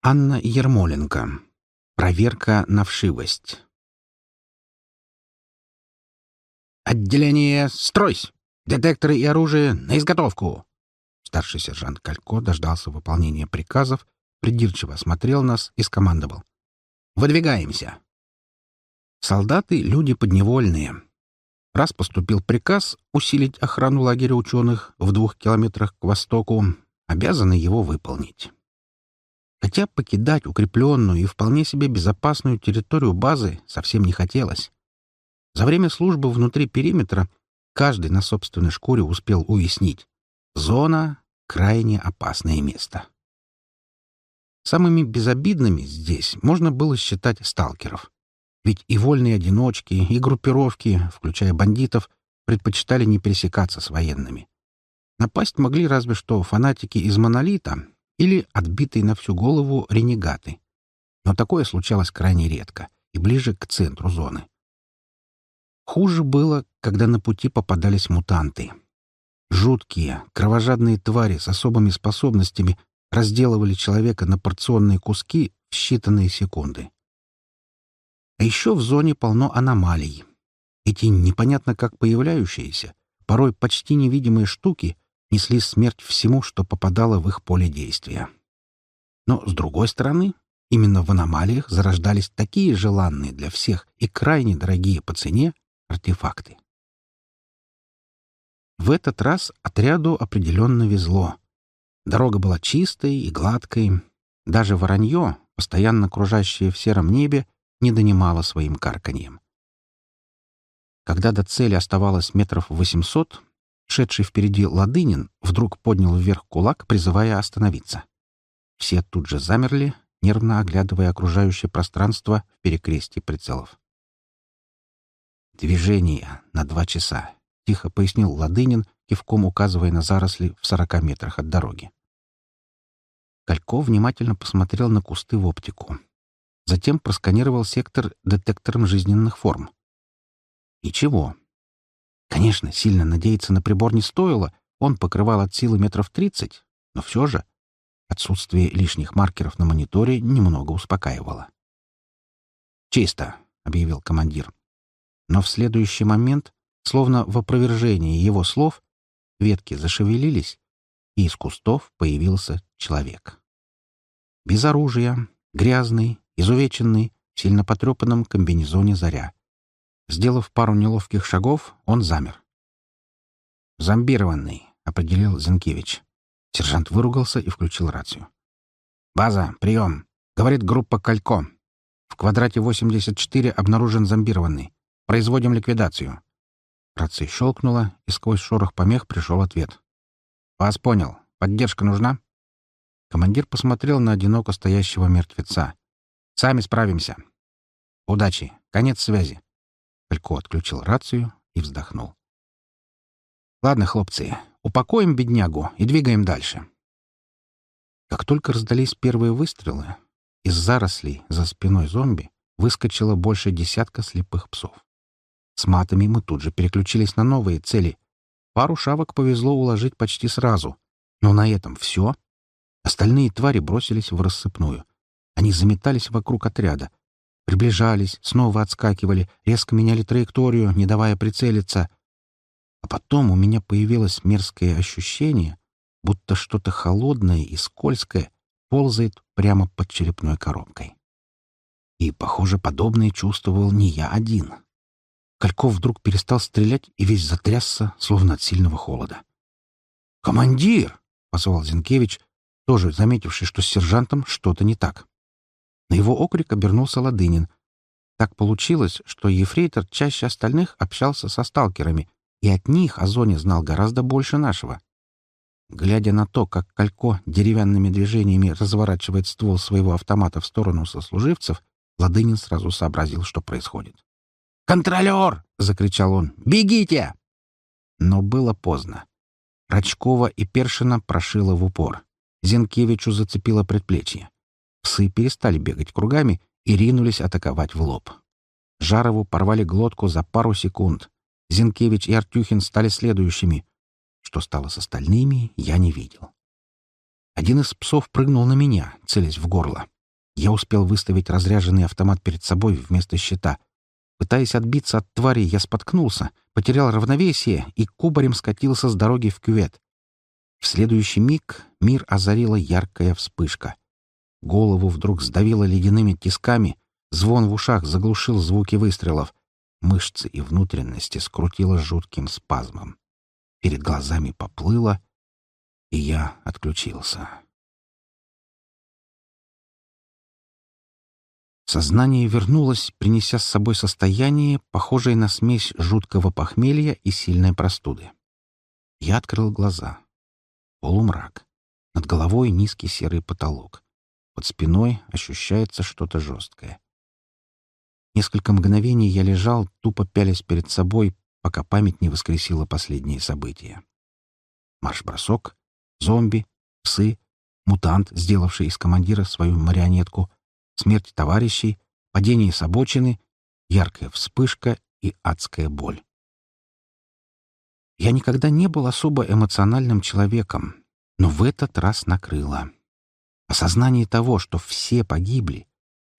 Анна Ермоленко. Проверка на вшивость. «Отделение, стройсь! Детекторы и оружие на изготовку!» Старший сержант Калько дождался выполнения приказов, придирчиво осмотрел нас и скомандовал. «Выдвигаемся!» Солдаты — люди подневольные. Раз поступил приказ усилить охрану лагеря ученых в двух километрах к востоку, обязаны его выполнить. Хотя покидать укрепленную и вполне себе безопасную территорию базы совсем не хотелось. За время службы внутри периметра каждый на собственной шкуре успел уяснить — зона — крайне опасное место. Самыми безобидными здесь можно было считать сталкеров. Ведь и вольные одиночки, и группировки, включая бандитов, предпочитали не пересекаться с военными. Напасть могли разве что фанатики из «Монолита», или отбитые на всю голову ренегаты. Но такое случалось крайне редко и ближе к центру зоны. Хуже было, когда на пути попадались мутанты. Жуткие, кровожадные твари с особыми способностями разделывали человека на порционные куски в считанные секунды. А еще в зоне полно аномалий. Эти непонятно как появляющиеся, порой почти невидимые штуки несли смерть всему, что попадало в их поле действия. Но, с другой стороны, именно в аномалиях зарождались такие желанные для всех и крайне дорогие по цене артефакты. В этот раз отряду определенно везло. Дорога была чистой и гладкой. Даже воронье, постоянно кружащее в сером небе, не донимало своим карканьем. Когда до цели оставалось метров восемьсот, Шедший впереди Ладынин вдруг поднял вверх кулак, призывая остановиться. Все тут же замерли, нервно оглядывая окружающее пространство в перекрестии прицелов. «Движение на два часа», — тихо пояснил Ладынин, кивком указывая на заросли в сорока метрах от дороги. Кальков внимательно посмотрел на кусты в оптику. Затем просканировал сектор детектором жизненных форм. Ничего, Конечно, сильно надеяться на прибор не стоило, он покрывал от силы метров тридцать, но все же отсутствие лишних маркеров на мониторе немного успокаивало. «Чисто», — объявил командир. Но в следующий момент, словно в опровержении его слов, ветки зашевелились, и из кустов появился человек. Без оружия, грязный, изувеченный, в сильно потрепанном комбинезоне заря. Сделав пару неловких шагов, он замер. «Зомбированный», — определил Зенкевич. Сержант выругался и включил рацию. «База, прием!» — говорит группа «Калько». В квадрате 84 обнаружен зомбированный. Производим ликвидацию. Рация щелкнула, и сквозь шорох помех пришел ответ. «Вас понял. Поддержка нужна?» Командир посмотрел на одиноко стоящего мертвеца. «Сами справимся. Удачи. Конец связи». Калько отключил рацию и вздохнул. «Ладно, хлопцы, упокоим беднягу и двигаем дальше». Как только раздались первые выстрелы, из зарослей за спиной зомби выскочило больше десятка слепых псов. С матами мы тут же переключились на новые цели. Пару шавок повезло уложить почти сразу. Но на этом все. Остальные твари бросились в рассыпную. Они заметались вокруг отряда, Приближались, снова отскакивали, резко меняли траекторию, не давая прицелиться. А потом у меня появилось мерзкое ощущение, будто что-то холодное и скользкое ползает прямо под черепной коробкой. И, похоже, подобное чувствовал не я один. Кальков вдруг перестал стрелять и весь затрясся, словно от сильного холода. «Командир!» — позвал Зинкевич, тоже заметивший, что с сержантом что-то не так. На его окрик обернулся Ладынин. Так получилось, что ефрейтор чаще остальных общался со сталкерами, и от них о зоне знал гораздо больше нашего. Глядя на то, как Калько деревянными движениями разворачивает ствол своего автомата в сторону сослуживцев, Ладынин сразу сообразил, что происходит. «Контролер!» — закричал он. «Бегите!» Но было поздно. Рачкова и Першина прошила в упор. Зенкевичу зацепило предплечье. Псы перестали бегать кругами и ринулись атаковать в лоб. Жарову порвали глотку за пару секунд. Зинкевич и Артюхин стали следующими. Что стало с остальными, я не видел. Один из псов прыгнул на меня, целясь в горло. Я успел выставить разряженный автомат перед собой вместо щита. Пытаясь отбиться от твари, я споткнулся, потерял равновесие и кубарем скатился с дороги в кювет. В следующий миг мир озарила яркая вспышка. Голову вдруг сдавило ледяными тисками, звон в ушах заглушил звуки выстрелов. Мышцы и внутренности скрутило жутким спазмом. Перед глазами поплыло, и я отключился. Сознание вернулось, принеся с собой состояние, похожее на смесь жуткого похмелья и сильной простуды. Я открыл глаза. Полумрак. Над головой низкий серый потолок. Под спиной ощущается что-то жесткое. Несколько мгновений я лежал, тупо пялясь перед собой, пока память не воскресила последние события. Марш-бросок, зомби, псы, мутант, сделавший из командира свою марионетку, смерть товарищей, падение с обочины, яркая вспышка и адская боль. Я никогда не был особо эмоциональным человеком, но в этот раз накрыло. Осознание того, что все погибли,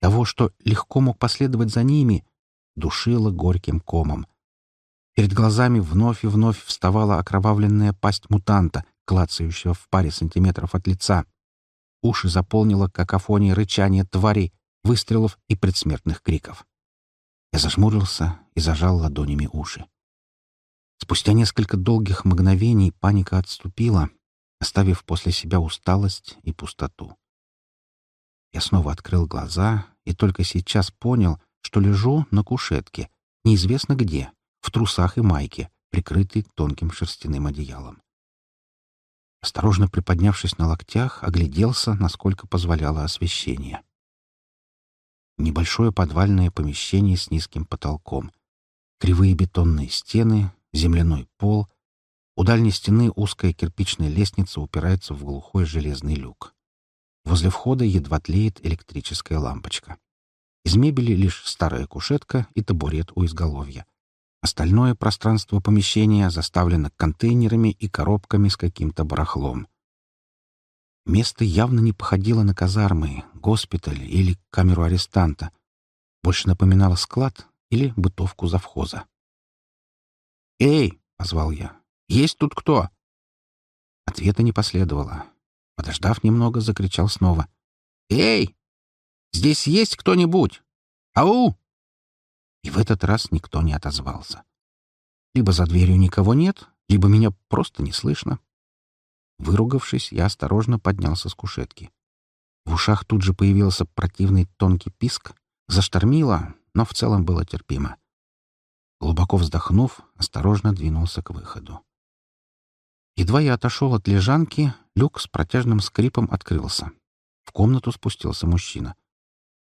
того, что легко мог последовать за ними, душило горьким комом. Перед глазами вновь и вновь вставала окровавленная пасть мутанта, клацающего в паре сантиметров от лица. Уши заполнила какофония рычания тварей, выстрелов и предсмертных криков. Я зажмурился и зажал ладонями уши. Спустя несколько долгих мгновений паника отступила, оставив после себя усталость и пустоту. Я снова открыл глаза и только сейчас понял, что лежу на кушетке, неизвестно где, в трусах и майке, прикрытый тонким шерстяным одеялом. Осторожно приподнявшись на локтях, огляделся, насколько позволяло освещение. Небольшое подвальное помещение с низким потолком. Кривые бетонные стены, земляной пол. У дальней стены узкая кирпичная лестница упирается в глухой железный люк. Возле входа едва тлеет электрическая лампочка. Из мебели лишь старая кушетка и табурет у изголовья. Остальное пространство помещения заставлено контейнерами и коробками с каким-то барахлом. Место явно не походило на казармы, госпиталь или камеру арестанта. Больше напоминало склад или бытовку завхоза. «Эй!» — позвал я. «Есть тут кто?» Ответа не последовало. Подождав немного, закричал снова. «Эй! Здесь есть кто-нибудь? Ау!» И в этот раз никто не отозвался. Либо за дверью никого нет, либо меня просто не слышно. Выругавшись, я осторожно поднялся с кушетки. В ушах тут же появился противный тонкий писк. Заштормило, но в целом было терпимо. Глубоко вздохнув, осторожно двинулся к выходу. Едва я отошел от лежанки, люк с протяжным скрипом открылся. В комнату спустился мужчина.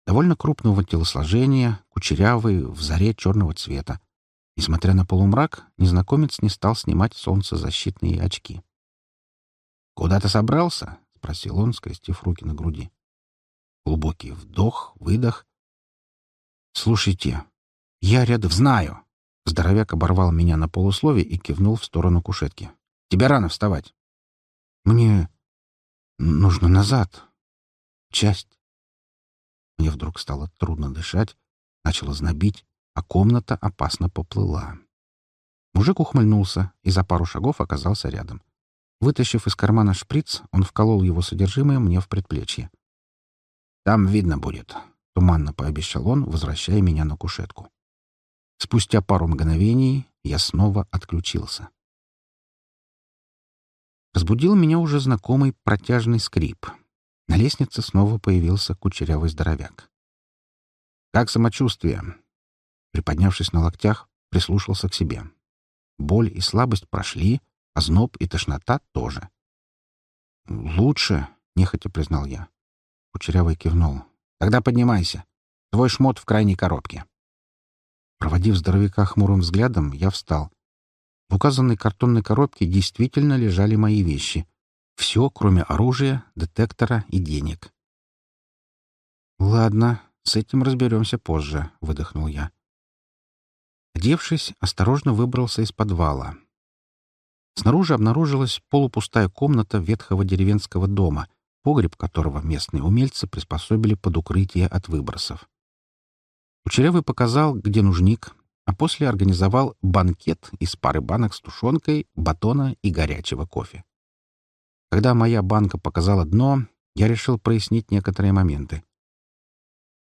Довольно крупного телосложения, кучерявый, в заре черного цвета. Несмотря на полумрак, незнакомец не стал снимать солнцезащитные очки. «Куда ты собрался?» — спросил он, скрестив руки на груди. Глубокий вдох, выдох. «Слушайте, я рядом знаю!» Здоровяк оборвал меня на полуслове и кивнул в сторону кушетки. «Тебе рано вставать». «Мне нужно назад. Часть». Мне вдруг стало трудно дышать, начало знобить, а комната опасно поплыла. Мужик ухмыльнулся и за пару шагов оказался рядом. Вытащив из кармана шприц, он вколол его содержимое мне в предплечье. «Там видно будет», — туманно пообещал он, возвращая меня на кушетку. Спустя пару мгновений я снова отключился. Разбудил меня уже знакомый протяжный скрип. На лестнице снова появился кучерявый здоровяк. «Как самочувствие?» Приподнявшись на локтях, прислушался к себе. Боль и слабость прошли, а зноб и тошнота тоже. «Лучше», — нехотя признал я. Кучерявый кивнул. «Тогда поднимайся. Твой шмот в крайней коробке». Проводив здоровяка хмурым взглядом, я встал. В указанной картонной коробке действительно лежали мои вещи. Все, кроме оружия, детектора и денег. «Ладно, с этим разберемся позже», — выдохнул я. Одевшись, осторожно выбрался из подвала. Снаружи обнаружилась полупустая комната ветхого деревенского дома, погреб которого местные умельцы приспособили под укрытие от выбросов. Кучерявый показал, где нужник, а после организовал банкет из пары банок с тушенкой, батона и горячего кофе. Когда моя банка показала дно, я решил прояснить некоторые моменты.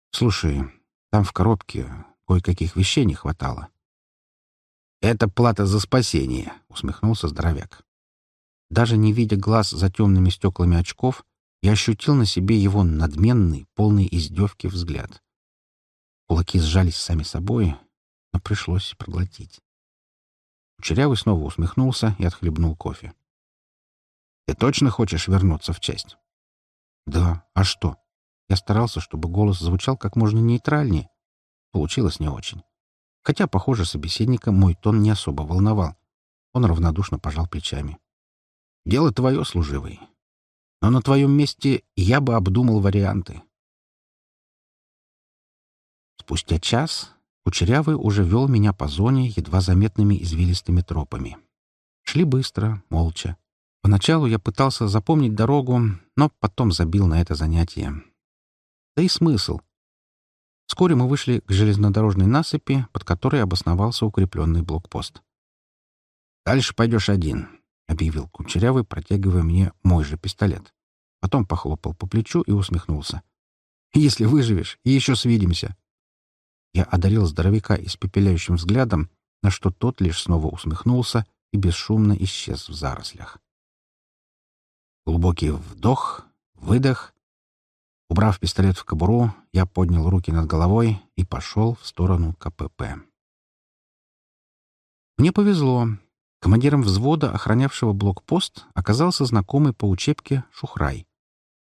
«Слушай, там в коробке кое-каких вещей не хватало». «Это плата за спасение», — усмехнулся здоровяк. Даже не видя глаз за темными стеклами очков, я ощутил на себе его надменный, полный издевки взгляд. Кулаки сжались сами собой, но пришлось проглотить. Кучерявый снова усмехнулся и отхлебнул кофе. «Ты точно хочешь вернуться в часть?» «Да. А что?» Я старался, чтобы голос звучал как можно нейтральнее. Получилось не очень. Хотя, похоже, собеседника мой тон не особо волновал. Он равнодушно пожал плечами. «Дело твое, служивый. Но на твоем месте я бы обдумал варианты». Спустя час Кучерявый уже вел меня по зоне едва заметными извилистыми тропами. Шли быстро, молча. Поначалу я пытался запомнить дорогу, но потом забил на это занятие. Да и смысл. Вскоре мы вышли к железнодорожной насыпи, под которой обосновался укрепленный блокпост. «Дальше пойдешь один», — объявил Кучерявый, протягивая мне мой же пистолет. Потом похлопал по плечу и усмехнулся. «Если выживешь, еще свидимся». Я одарил здоровяка испепеляющим взглядом, на что тот лишь снова усмехнулся и бесшумно исчез в зарослях. Глубокий вдох, выдох. Убрав пистолет в кобуру, я поднял руки над головой и пошел в сторону КПП. Мне повезло. Командиром взвода, охранявшего блокпост, оказался знакомый по учебке Шухрай.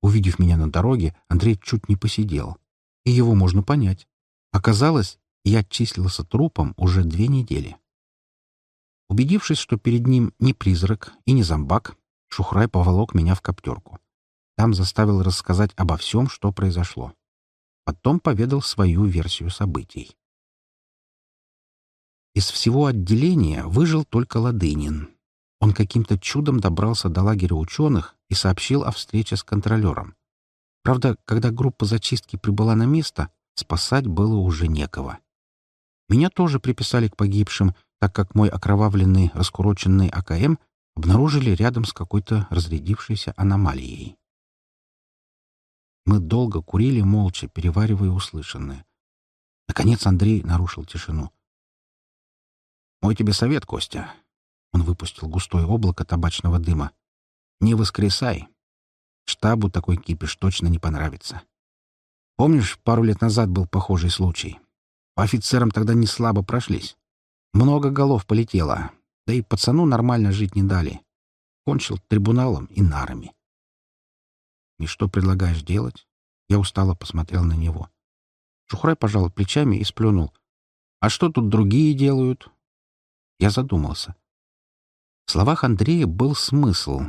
Увидев меня на дороге, Андрей чуть не посидел. И его можно понять. Оказалось, я числился трупом уже две недели. Убедившись, что перед ним не призрак и не зомбак, Шухрай поволок меня в коптерку. Там заставил рассказать обо всем, что произошло. Потом поведал свою версию событий. Из всего отделения выжил только Ладынин. Он каким-то чудом добрался до лагеря ученых и сообщил о встрече с контролером. Правда, когда группа зачистки прибыла на место, спасать было уже некого. Меня тоже приписали к погибшим, так как мой окровавленный, раскуроченный АКМ обнаружили рядом с какой-то разрядившейся аномалией. Мы долго курили молча, переваривая услышанное. Наконец Андрей нарушил тишину. «Мой тебе совет, Костя». Он выпустил густое облако табачного дыма. «Не воскресай. Штабу такой кипиш точно не понравится. Помнишь, пару лет назад был похожий случай? По офицерам тогда не слабо прошлись. Много голов полетело, да и пацану нормально жить не дали. Кончил трибуналом и нарами. «И что предлагаешь делать?» Я устало посмотрел на него. Шухрай пожал плечами и сплюнул. «А что тут другие делают?» Я задумался. В словах Андрея был смысл,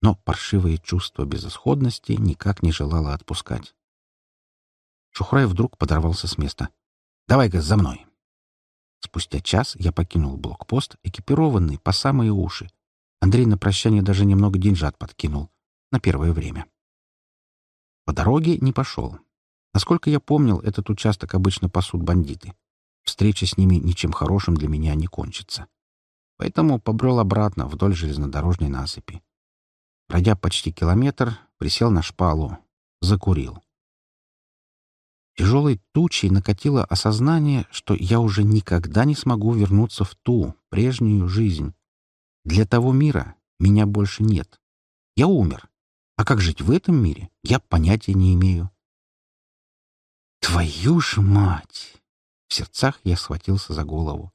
но паршивое чувство безысходности никак не желало отпускать. Шухрай вдруг подорвался с места. «Давай-ка за мной!» Спустя час я покинул блокпост, экипированный по самые уши. Андрей на прощание даже немного деньжат подкинул. На первое время. По дороге не пошел. Насколько я помнил, этот участок обычно пасут бандиты. Встреча с ними ничем хорошим для меня не кончится. Поэтому побрел обратно вдоль железнодорожной насыпи. Пройдя почти километр, присел на шпалу, закурил. Тяжелой тучей накатило осознание, что я уже никогда не смогу вернуться в ту, прежнюю жизнь. Для того мира меня больше нет. Я умер. А как жить в этом мире, я понятия не имею. Твою ж мать! В сердцах я схватился за голову.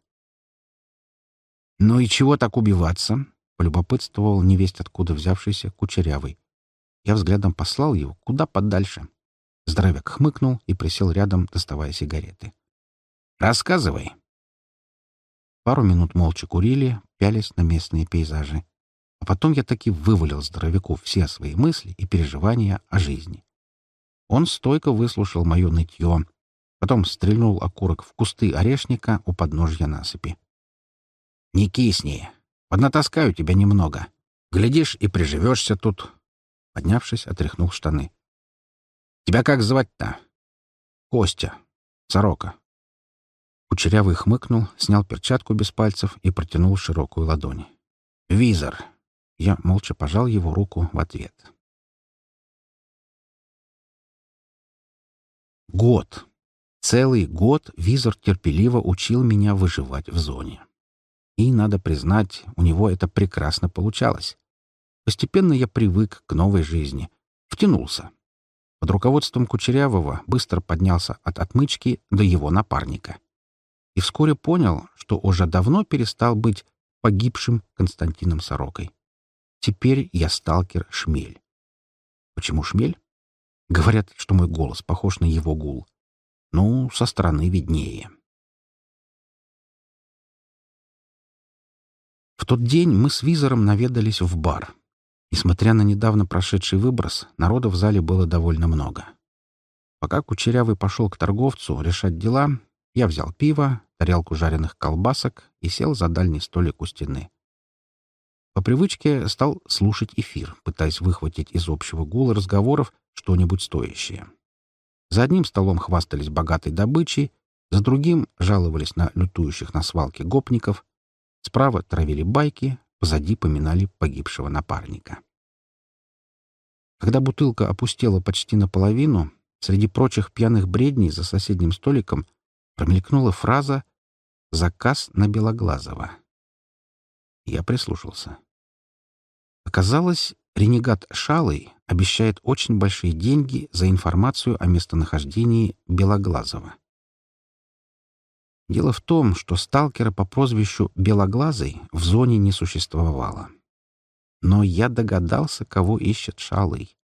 «Ну и чего так убиваться?» — полюбопытствовал невесть откуда взявшийся кучерявый. Я взглядом послал его куда подальше. Здоровяк хмыкнул и присел рядом, доставая сигареты. «Рассказывай». Пару минут молча курили, пялись на местные пейзажи. А потом я таки вывалил здоровяку все свои мысли и переживания о жизни. Он стойко выслушал мое нытье, потом стрельнул окурок в кусты орешника у подножья насыпи. «Не кисни. Поднатаскаю тебя немного. Глядишь, и приживешься тут. Поднявшись, отряхнул штаны. «Тебя как звать-то?» «Костя. Сорока». Кучерявый хмыкнул, снял перчатку без пальцев и протянул широкую ладонь. «Визор». Я молча пожал его руку в ответ. Год. Целый год Визор терпеливо учил меня выживать в зоне. И, надо признать, у него это прекрасно получалось. Постепенно я привык к новой жизни, втянулся. Под руководством Кучерявого быстро поднялся от отмычки до его напарника. И вскоре понял, что уже давно перестал быть погибшим Константином Сорокой. Теперь я сталкер Шмель. Почему Шмель? Говорят, что мой голос похож на его гул. Ну, со стороны виднее. В тот день мы с Визором наведались в бар. Несмотря на недавно прошедший выброс, народа в зале было довольно много. Пока Кучерявый пошел к торговцу решать дела, я взял пиво, тарелку жареных колбасок и сел за дальний столик у стены. По привычке стал слушать эфир, пытаясь выхватить из общего гула разговоров что-нибудь стоящее. За одним столом хвастались богатой добычей, за другим жаловались на лютующих на свалке гопников, справа травили байки, позади поминали погибшего напарника. Когда бутылка опустела почти наполовину, среди прочих пьяных бредней за соседним столиком промелькнула фраза «Заказ на Белоглазова». Я прислушался. Оказалось, ренегат Шалый обещает очень большие деньги за информацию о местонахождении Белоглазова. Дело в том, что сталкера по прозвищу Белоглазый в зоне не существовало. Но я догадался, кого ищет Шалый.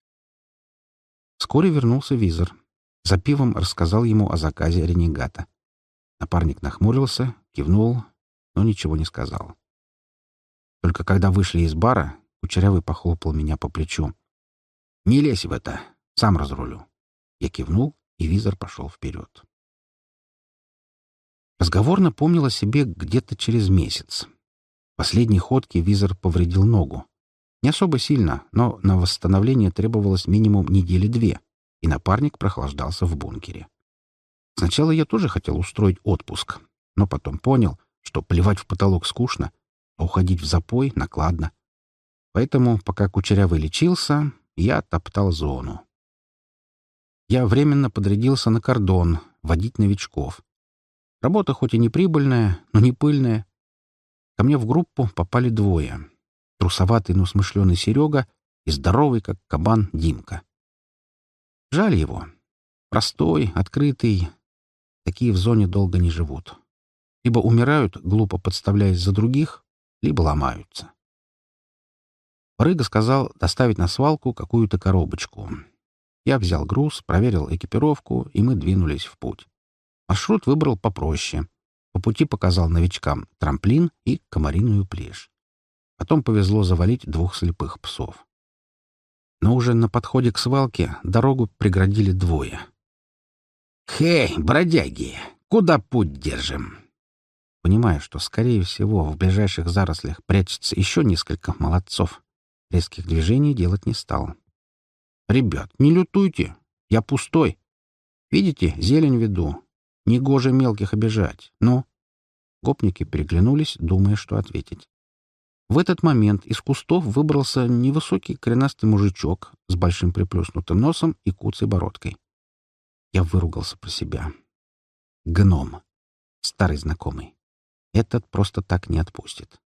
Вскоре вернулся визор. За пивом рассказал ему о заказе ренегата. Напарник нахмурился, кивнул, но ничего не сказал. Только когда вышли из бара, Кучерявый похлопал меня по плечу. «Не лезь в это, сам разрулю». Я кивнул, и визор пошел вперед. Разговор напомнил о себе где-то через месяц. В последней ходке визор повредил ногу. Не особо сильно, но на восстановление требовалось минимум недели две, и напарник прохлаждался в бункере. Сначала я тоже хотел устроить отпуск, но потом понял, что плевать в потолок скучно, а уходить в запой накладно. Поэтому, пока Кучерявый лечился, я топтал зону. Я временно подрядился на кордон, водить новичков. Работа хоть и не прибыльная, но не пыльная. Ко мне в группу попали двое. Трусоватый, но смышленый Серега и здоровый, как кабан, Димка. Жаль его. Простой, открытый. Такие в зоне долго не живут. Либо умирают, глупо подставляясь за других, либо ломаются. Рыга сказал доставить на свалку какую-то коробочку. Я взял груз, проверил экипировку, и мы двинулись в путь. Маршрут выбрал попроще. По пути показал новичкам трамплин и комариную плешь. Потом повезло завалить двух слепых псов. Но уже на подходе к свалке дорогу преградили двое. «Хей, бродяги, куда путь держим?» Понимая, что, скорее всего, в ближайших зарослях прячется еще несколько молодцов, резких движений делать не стал. «Ребят, не лютуйте, я пустой. Видите, зелень веду, Негоже мелких обижать. Ну?» Гопники переглянулись, думая, что ответить. В этот момент из кустов выбрался невысокий коренастый мужичок с большим приплюснутым носом и куцей бородкой. Я выругался про себя. Гном. Старый знакомый. Этот просто так не отпустит.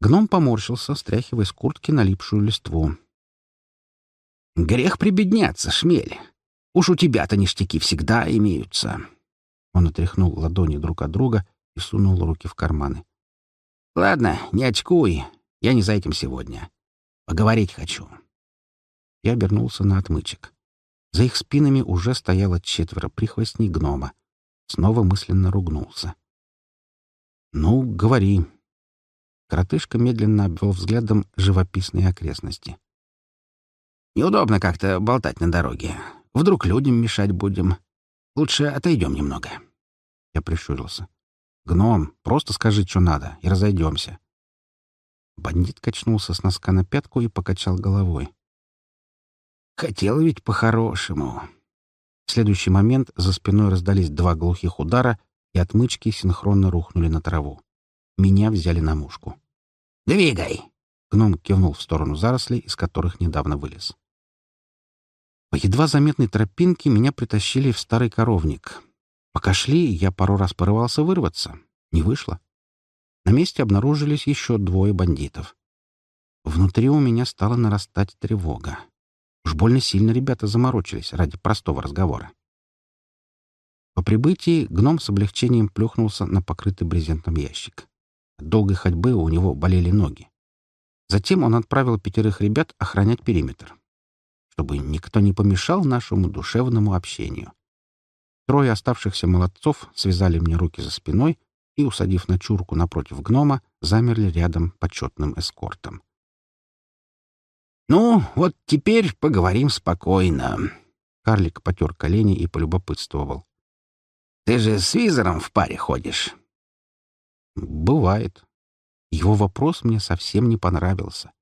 Гном поморщился, стряхивая с куртки налипшую листву. «Грех прибедняться, шмель. Уж у тебя-то ништяки всегда имеются. Он отряхнул ладони друг от друга и сунул руки в карманы. Ладно, не очкуй. Я не за этим сегодня. Поговорить хочу. Я обернулся на отмычек. За их спинами уже стояло четверо прихвостней гнома. Снова мысленно ругнулся. «Ну, говори». Коротышка медленно обвел взглядом живописные окрестности. «Неудобно как-то болтать на дороге. Вдруг людям мешать будем. Лучше отойдем немного. Я прищурился. Гном, просто скажи, что надо, и разойдемся. Бандит качнулся с носка на пятку и покачал головой. «Хотел ведь по-хорошему». В следующий момент за спиной раздались два глухих удара, и отмычки синхронно рухнули на траву. Меня взяли на мушку. «Двигай!» — гном кивнул в сторону зарослей, из которых недавно вылез. По едва заметной тропинке меня притащили в старый коровник. Пока шли, я пару раз порывался вырваться. Не вышло. На месте обнаружились еще двое бандитов. Внутри у меня стала нарастать тревога. Уж больно сильно ребята заморочились ради простого разговора. По прибытии гном с облегчением плюхнулся на покрытый брезентом ящик. От долгой ходьбы у него болели ноги. Затем он отправил пятерых ребят охранять периметр, чтобы никто не помешал нашему душевному общению. Трое оставшихся молодцов связали мне руки за спиной и, усадив на чурку напротив гнома, замерли рядом почетным эскортом. «Ну, вот теперь поговорим спокойно». Карлик потер колени и полюбопытствовал. «Ты же с визором в паре ходишь?» «Бывает». Его вопрос мне совсем не понравился.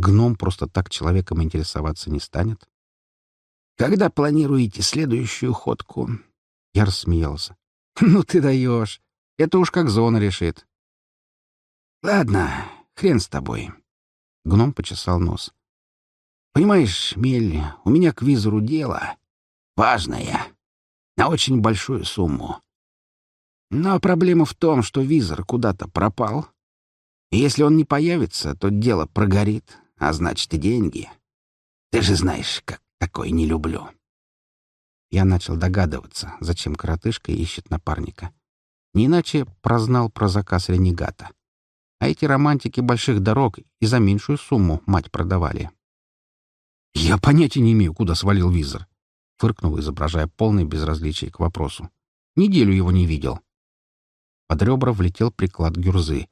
Гном просто так человеком интересоваться не станет. «Когда планируете следующую ходку?» Я рассмеялся. «Ну ты даешь! Это уж как зона решит». «Ладно, хрен с тобой». Гном почесал нос. «Понимаешь, Мель, у меня к визору дело. Важное. На очень большую сумму. Но проблема в том, что визор куда-то пропал. И если он не появится, то дело прогорит, а значит и деньги. Ты же знаешь, как такое не люблю». Я начал догадываться, зачем коротышка ищет напарника. Не иначе прознал про заказ ренегата. А эти романтики больших дорог и за меньшую сумму мать продавали. «Я понятия не имею, куда свалил визор», — фыркнул, изображая полное безразличие к вопросу. «Неделю его не видел». Под ребра влетел приклад гюрзы.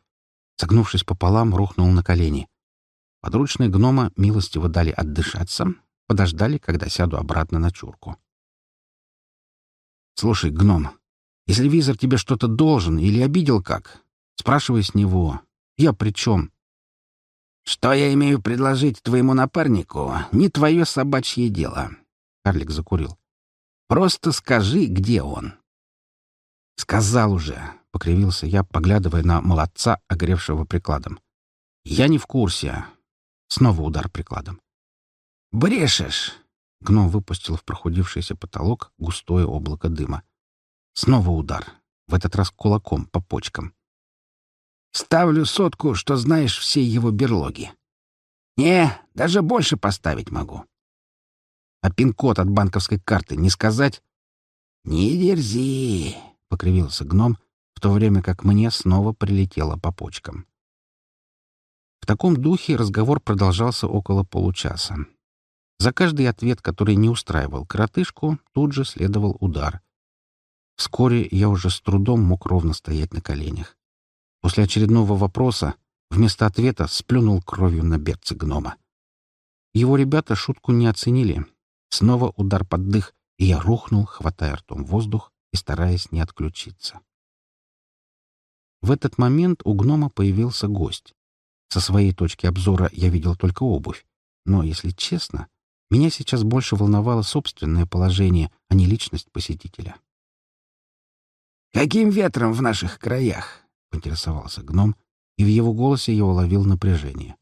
Согнувшись пополам, рухнул на колени. Подручные гнома милостиво дали отдышаться, подождали, когда сяду обратно на чурку. «Слушай, гном, если визор тебе что-то должен или обидел как, спрашивай с него. Я при чем? Что я имею предложить твоему напарнику, не твое собачье дело. Карлик закурил. Просто скажи, где он. Сказал уже, покривился я, поглядывая на молодца, огревшего прикладом. Я не в курсе. Снова удар прикладом. Брешешь. Гном выпустил в прохудившийся потолок густое облако дыма. Снова удар. В этот раз кулаком по почкам. «Ставлю сотку, что знаешь все его берлоги. Не, даже больше поставить могу. А пин-код от банковской карты не сказать?» «Не дерзи», — покривился гном, в то время как мне снова прилетело по почкам. Таком духе разговор продолжался около получаса. За каждый ответ, который не устраивал коротышку, тут же следовал удар. Вскоре я уже с трудом мог ровно стоять на коленях. После очередного вопроса вместо ответа сплюнул кровью на берцы гнома. Его ребята шутку не оценили. Снова удар под дых, и я рухнул, хватая ртом воздух и стараясь не отключиться. В этот момент у гнома появился гость. Со своей точки обзора я видел только обувь. Но, если честно, меня сейчас больше волновало собственное положение, а не личность посетителя. «Каким ветром в наших краях?» — поинтересовался гном, и в его голосе я уловил напряжение.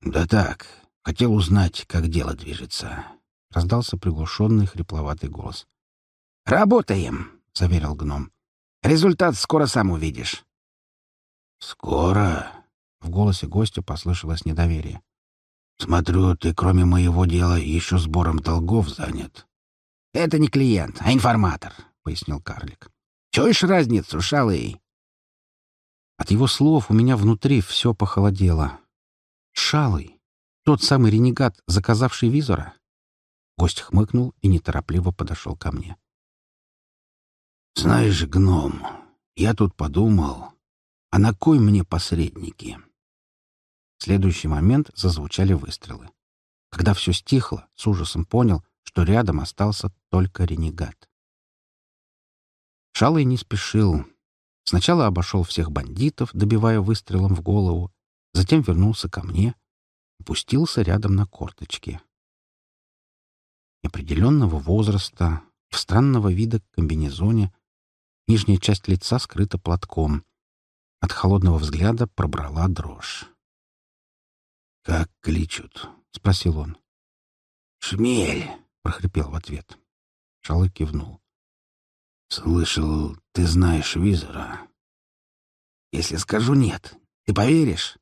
«Да так, хотел узнать, как дело движется», — раздался приглушенный хрипловатый голос. «Работаем», — заверил гном. «Результат скоро сам увидишь». «Скоро?» — в голосе гостя послышалось недоверие. «Смотрю, ты кроме моего дела еще сбором долгов занят». «Это не клиент, а информатор», пояснил карлик. «Чуешь разницу, шалый?» От его слов у меня внутри все похолодело. «Шалый? Тот самый ренегат, заказавший визора?» Гость хмыкнул и неторопливо подошел ко мне. «Знаешь, гном, я тут подумал, а на кой мне посредники?» В следующий момент зазвучали выстрелы. Когда все стихло, с ужасом понял, что рядом остался только ренегат. Шалый не спешил. Сначала обошел всех бандитов, добивая выстрелом в голову, затем вернулся ко мне, опустился рядом на корточки. Неопределенного возраста, в странного вида комбинезоне, нижняя часть лица скрыта платком. От холодного взгляда пробрала дрожь. «Как кличут?» — спросил он. «Шмель!» — прохрипел в ответ. Шалы кивнул. «Слышал, ты знаешь Визора?» «Если скажу нет, ты поверишь?»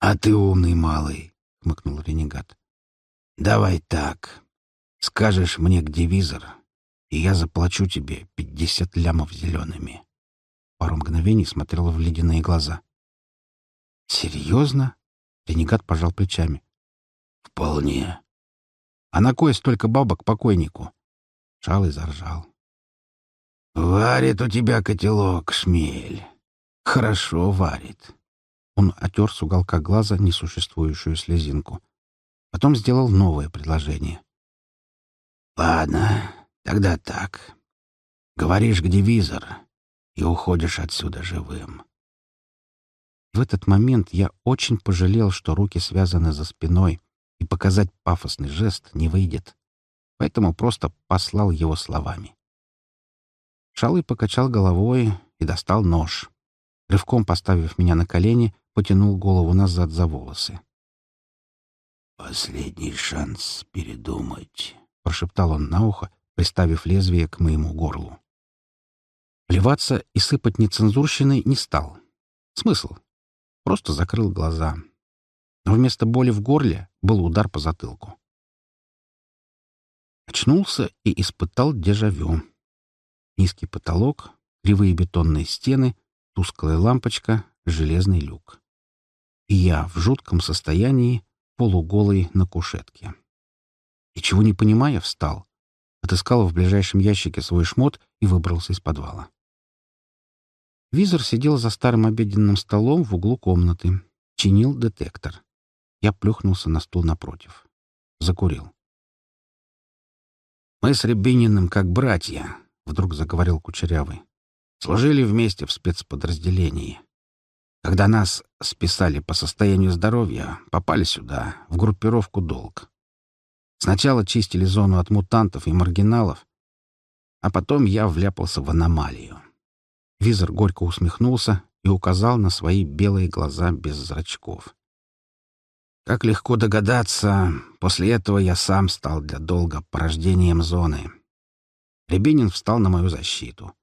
«А ты умный малый», — хмыкнул ренегат. «Давай так. Скажешь мне, где Визор, и я заплачу тебе пятьдесят лямов зелеными». Пару мгновений смотрела в ледяные глаза. «Серьезно?» — ренегат пожал плечами. «Вполне. А на кое столько бабок покойнику?» Шалый заржал. «Варит у тебя котелок, шмель. Хорошо варит». Он отер с уголка глаза несуществующую слезинку. Потом сделал новое предложение. «Ладно, тогда так. Говоришь, где визор, и уходишь отсюда живым». В этот момент я очень пожалел, что руки связаны за спиной, и показать пафосный жест не выйдет. Поэтому просто послал его словами. Шалый покачал головой и достал нож. Рывком поставив меня на колени, потянул голову назад за волосы. «Последний шанс передумать», — прошептал он на ухо, приставив лезвие к моему горлу. Плеваться и сыпать нецензурщиной не стал. Смысл? Просто закрыл глаза. Но вместо боли в горле был удар по затылку. Очнулся и испытал дежавю. Низкий потолок, кривые бетонные стены, тусклая лампочка, железный люк. И я в жутком состоянии, полуголый на кушетке. И чего не понимая, встал, отыскал в ближайшем ящике свой шмот и выбрался из подвала. Визор сидел за старым обеденным столом в углу комнаты, чинил детектор. Я плюхнулся на стул напротив. Закурил. «Мы с Рябининым как братья», — вдруг заговорил Кучерявый. «Служили вместе в спецподразделении. Когда нас списали по состоянию здоровья, попали сюда, в группировку «Долг». Сначала чистили зону от мутантов и маргиналов, а потом я вляпался в аномалию. Визор горько усмехнулся и указал на свои белые глаза без зрачков. Как легко догадаться, после этого я сам стал для долга порождением зоны. Рябинин встал на мою защиту.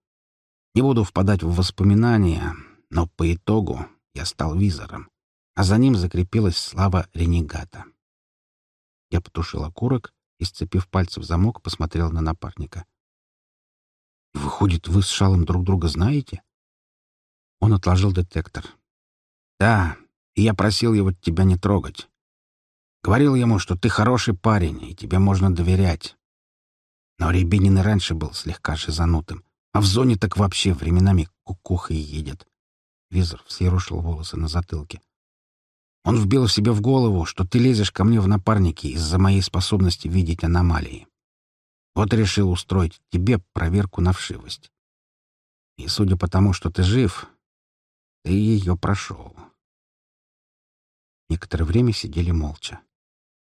Не буду впадать в воспоминания, но по итогу я стал визором, а за ним закрепилась слава ренегата. Я потушил окурок и, сцепив пальцы в замок, посмотрел на напарника. «Выходит, вы с Шалом друг друга знаете?» Он отложил детектор. «Да, и я просил его тебя не трогать. Говорил ему, что ты хороший парень, и тебе можно доверять. Но Рябинин и раньше был слегка шизанутым, а в зоне так вообще временами кукухой едет. Визор взъерушил волосы на затылке. Он вбил себе в голову, что ты лезешь ко мне в напарники из-за моей способности видеть аномалии. Вот решил устроить тебе проверку на вшивость. И судя по тому, что ты жив, ты ее прошел. Некоторое время сидели молча.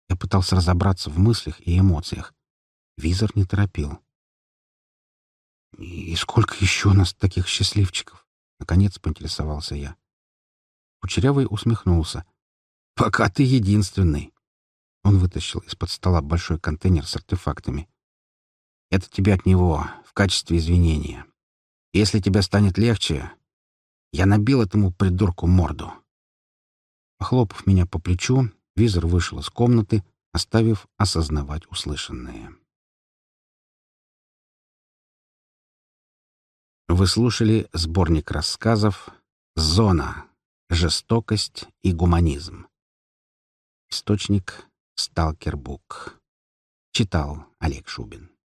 Я пытался разобраться в мыслях и эмоциях. Визор не торопил. «И сколько еще у нас таких счастливчиков?» — наконец поинтересовался я. Кучерявый усмехнулся. «Пока ты единственный». Он вытащил из-под стола большой контейнер с артефактами. «Это тебе от него, в качестве извинения. Если тебе станет легче, я набил этому придурку морду». Похлопав меня по плечу, визор вышел из комнаты, оставив осознавать услышанное. Вы слушали сборник рассказов «Зона. Жестокость и гуманизм». Источник «Сталкербук». Читал Олег Шубин.